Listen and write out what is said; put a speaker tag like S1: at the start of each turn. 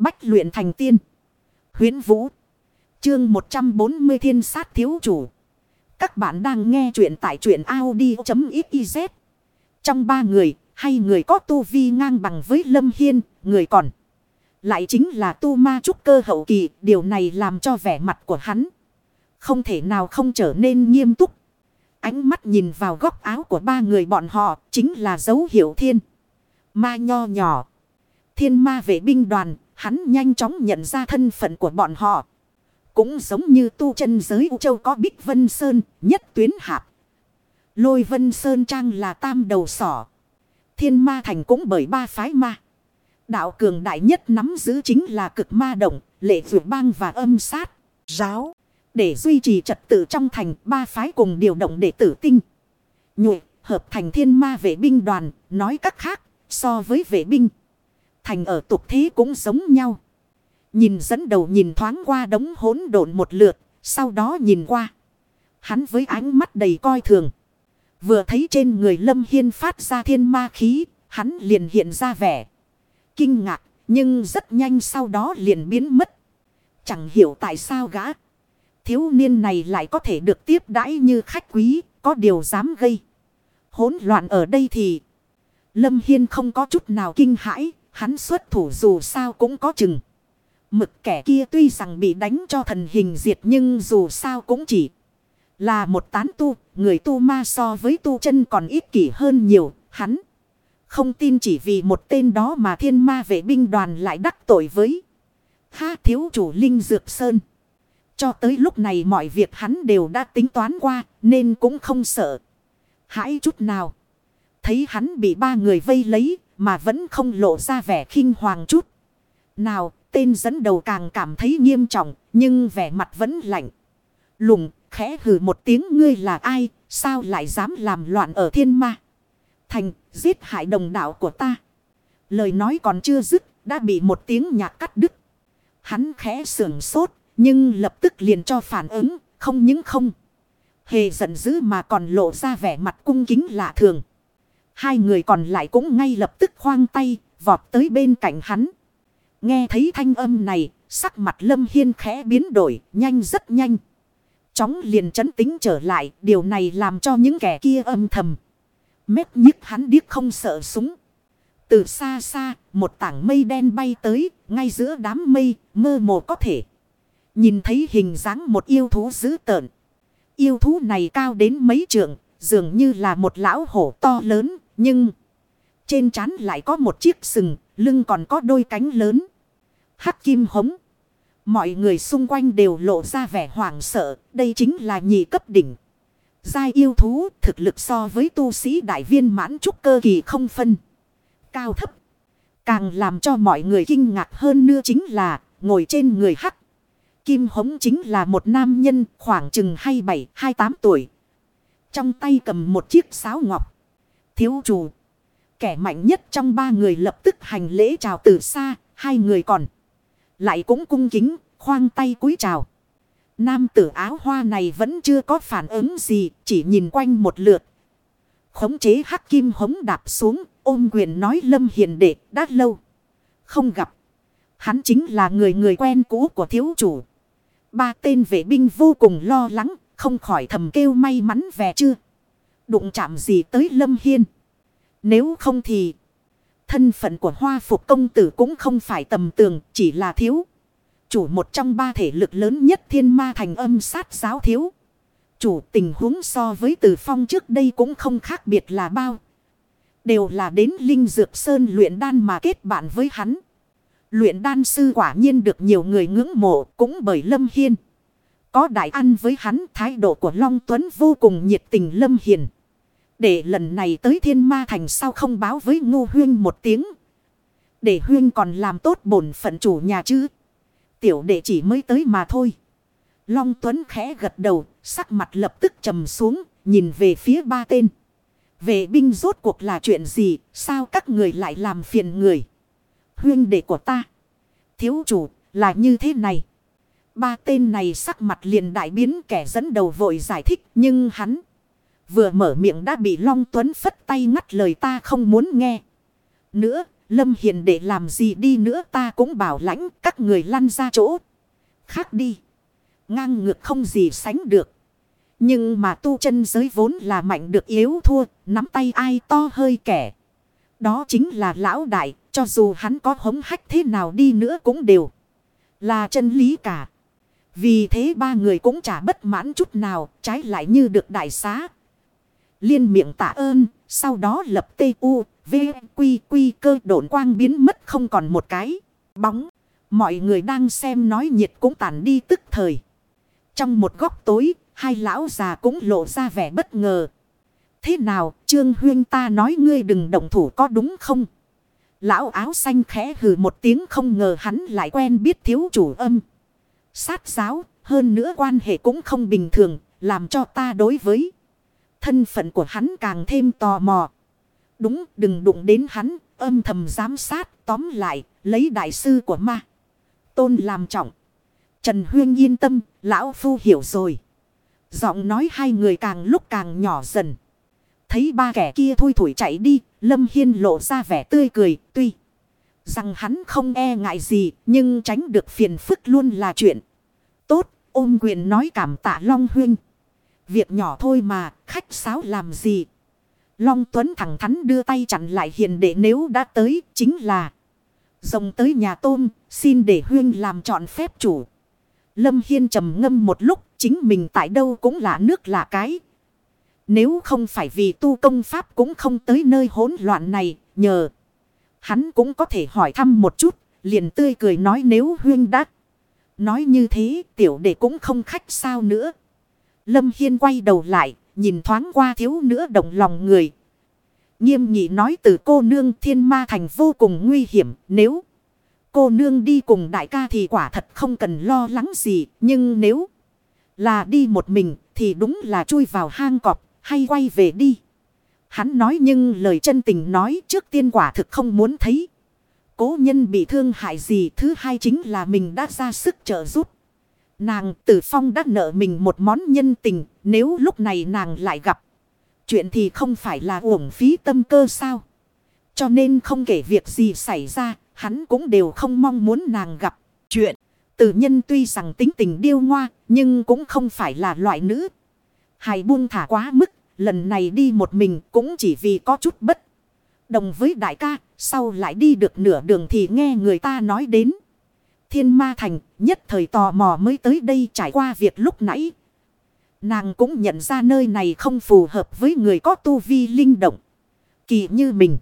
S1: Bách luyện thành tiên. Huyến Vũ. Chương 140 Thiên sát thiếu chủ. Các bạn đang nghe truyện tại truyện Audi.xyz. Trong ba người, hay người có tu vi ngang bằng với Lâm Hiên, người còn. Lại chính là tu ma trúc cơ hậu kỳ, điều này làm cho vẻ mặt của hắn. Không thể nào không trở nên nghiêm túc. Ánh mắt nhìn vào góc áo của ba người bọn họ, chính là dấu hiệu thiên. Ma nho nhỏ. Thiên ma vệ binh đoàn, hắn nhanh chóng nhận ra thân phận của bọn họ. Cũng giống như tu chân giới U Châu có Bích Vân Sơn, nhất tuyến hạp. Lôi Vân Sơn Trang là tam đầu sỏ. Thiên ma thành cũng bởi ba phái ma. Đạo cường đại nhất nắm giữ chính là cực ma động, lệ vượt bang và âm sát, giáo. Để duy trì trật tự trong thành, ba phái cùng điều động đệ tử tinh. Nhụy, hợp thành thiên ma vệ binh đoàn, nói cách khác, so với vệ binh. Thành ở tục thế cũng giống nhau. Nhìn dẫn đầu nhìn thoáng qua đống hỗn độn một lượt, sau đó nhìn qua. Hắn với ánh mắt đầy coi thường. Vừa thấy trên người Lâm Hiên phát ra thiên ma khí, hắn liền hiện ra vẻ. Kinh ngạc, nhưng rất nhanh sau đó liền biến mất. Chẳng hiểu tại sao gã. Thiếu niên này lại có thể được tiếp đãi như khách quý, có điều dám gây. Hỗn loạn ở đây thì... Lâm Hiên không có chút nào kinh hãi, hắn xuất thủ dù sao cũng có chừng. Mực kẻ kia tuy rằng bị đánh cho thần hình diệt nhưng dù sao cũng chỉ là một tán tu, người tu ma so với tu chân còn ít kỷ hơn nhiều, hắn. Không tin chỉ vì một tên đó mà thiên ma vệ binh đoàn lại đắc tội với. Ha thiếu chủ Linh Dược Sơn. Cho tới lúc này mọi việc hắn đều đã tính toán qua nên cũng không sợ. Hãi chút nào. Thấy hắn bị ba người vây lấy mà vẫn không lộ ra vẻ khinh hoàng chút. Nào tên dẫn đầu càng cảm thấy nghiêm trọng nhưng vẻ mặt vẫn lạnh. Lùng khẽ hừ một tiếng ngươi là ai sao lại dám làm loạn ở thiên ma. Thành giết hại đồng đạo của ta. Lời nói còn chưa dứt đã bị một tiếng nhạc cắt đứt. Hắn khẽ sưởng sốt nhưng lập tức liền cho phản ứng, không những không. Hề giận dữ mà còn lộ ra vẻ mặt cung kính lạ thường. Hai người còn lại cũng ngay lập tức khoang tay, vọt tới bên cạnh hắn. Nghe thấy thanh âm này, sắc mặt Lâm Hiên khẽ biến đổi, nhanh rất nhanh. Chóng liền chấn tính trở lại, điều này làm cho những kẻ kia âm thầm. Mét nhức hắn điếc không sợ súng. Từ xa xa, một tảng mây đen bay tới, ngay giữa đám mây, mơ mồ có thể. Nhìn thấy hình dáng một yêu thú dữ tợn. Yêu thú này cao đến mấy trượng, dường như là một lão hổ to lớn, nhưng trên trán lại có một chiếc sừng, lưng còn có đôi cánh lớn. Hắc kim hống. Mọi người xung quanh đều lộ ra vẻ hoảng sợ, đây chính là nhị cấp đỉnh. Giai yêu thú thực lực so với tu sĩ đại viên mãn trúc cơ kỳ không phân. Cao thấp. Càng làm cho mọi người kinh ngạc hơn nữa chính là ngồi trên người hắc. Kim hống chính là một nam nhân khoảng chừng 27-28 tuổi. Trong tay cầm một chiếc sáo ngọc. Thiếu chủ. Kẻ mạnh nhất trong ba người lập tức hành lễ chào từ xa. Hai người còn. Lại cũng cung kính khoang tay cúi chào. Nam tử áo hoa này vẫn chưa có phản ứng gì. Chỉ nhìn quanh một lượt. Khống chế hắc kim hống đạp xuống. Ôm quyền nói lâm hiền đệ đã lâu. Không gặp. Hắn chính là người người quen cũ của thiếu chủ. Ba tên vệ binh vô cùng lo lắng, không khỏi thầm kêu may mắn về chưa. Đụng chạm gì tới Lâm Hiên. Nếu không thì, thân phận của hoa phục công tử cũng không phải tầm tường, chỉ là thiếu. Chủ một trong ba thể lực lớn nhất thiên ma thành âm sát giáo thiếu. Chủ tình huống so với từ phong trước đây cũng không khác biệt là bao. Đều là đến Linh Dược Sơn luyện đan mà kết bạn với hắn. Luyện đan sư quả nhiên được nhiều người ngưỡng mộ cũng bởi Lâm Hiên. Có đại ăn với hắn thái độ của Long Tuấn vô cùng nhiệt tình Lâm Hiền. Để lần này tới thiên ma thành sao không báo với ngô huyên một tiếng. Để huyên còn làm tốt bổn phận chủ nhà chứ. Tiểu đệ chỉ mới tới mà thôi. Long Tuấn khẽ gật đầu, sắc mặt lập tức trầm xuống, nhìn về phía ba tên. Vệ binh rốt cuộc là chuyện gì, sao các người lại làm phiền người huyên đệ của ta. Thiếu chủ là như thế này. Ba tên này sắc mặt liền đại biến kẻ dẫn đầu vội giải thích nhưng hắn vừa mở miệng đã bị Long Tuấn phất tay ngắt lời ta không muốn nghe. Nữa, Lâm Hiền để làm gì đi nữa ta cũng bảo lãnh các người lăn ra chỗ. Khác đi. Ngang ngược không gì sánh được. Nhưng mà tu chân giới vốn là mạnh được yếu thua. Nắm tay ai to hơi kẻ. Đó chính là lão đại. Cho dù hắn có hống hách thế nào đi nữa cũng đều. Là chân lý cả. Vì thế ba người cũng chả bất mãn chút nào. Trái lại như được đại xá. Liên miệng tạ ơn. Sau đó lập tê u. V, quy, quy cơ độn quang biến mất không còn một cái. Bóng. Mọi người đang xem nói nhiệt cũng tản đi tức thời. Trong một góc tối, hai lão già cũng lộ ra vẻ bất ngờ. Thế nào, Trương Huyên ta nói ngươi đừng động thủ có đúng không? Lão áo xanh khẽ hừ một tiếng không ngờ hắn lại quen biết thiếu chủ âm. Sát giáo, hơn nữa quan hệ cũng không bình thường, làm cho ta đối với thân phận của hắn càng thêm tò mò. Đúng, đừng đụng đến hắn, âm thầm giám sát, tóm lại, lấy đại sư của ma. Tôn làm trọng. Trần Huyên yên tâm, lão phu hiểu rồi. Giọng nói hai người càng lúc càng nhỏ dần. Thấy ba kẻ kia thui thủi chạy đi, Lâm Hiên lộ ra vẻ tươi cười, tuy rằng hắn không e ngại gì, nhưng tránh được phiền phức luôn là chuyện. Tốt, ôm quyền nói cảm tạ Long Huyên. Việc nhỏ thôi mà, khách sáo làm gì? Long Tuấn thẳng thắn đưa tay chặn lại hiền để nếu đã tới, chính là rồng tới nhà tôm, xin để Huyên làm chọn phép chủ. Lâm Hiên trầm ngâm một lúc, chính mình tại đâu cũng là nước là cái. Nếu không phải vì tu công pháp cũng không tới nơi hỗn loạn này, nhờ. Hắn cũng có thể hỏi thăm một chút, liền tươi cười nói nếu Huyên đã. Nói như thế, tiểu đệ cũng không khách sao nữa. Lâm Hiên quay đầu lại, nhìn thoáng qua thiếu nữa động lòng người. Nghiêm nghị nói từ cô nương thiên ma thành vô cùng nguy hiểm nếu cô nương đi cùng đại ca thì quả thật không cần lo lắng gì. Nhưng nếu là đi một mình thì đúng là chui vào hang cọp hay quay về đi. Hắn nói nhưng lời chân tình nói trước tiên quả thực không muốn thấy. Cố nhân bị thương hại gì thứ hai chính là mình đã ra sức trợ giúp. Nàng tử phong đã nợ mình một món nhân tình nếu lúc này nàng lại gặp. Chuyện thì không phải là uổng phí tâm cơ sao. Cho nên không kể việc gì xảy ra Hắn cũng đều không mong muốn nàng gặp chuyện. Tử nhân tuy rằng tính tình điêu ngoa, nhưng cũng không phải là loại nữ. Hài buông thả quá mức, lần này đi một mình cũng chỉ vì có chút bất. Đồng với đại ca, sau lại đi được nửa đường thì nghe người ta nói đến. Thiên ma thành, nhất thời tò mò mới tới đây trải qua việc lúc nãy. Nàng cũng nhận ra nơi này không phù hợp với người có tu vi linh động. Kỳ như mình.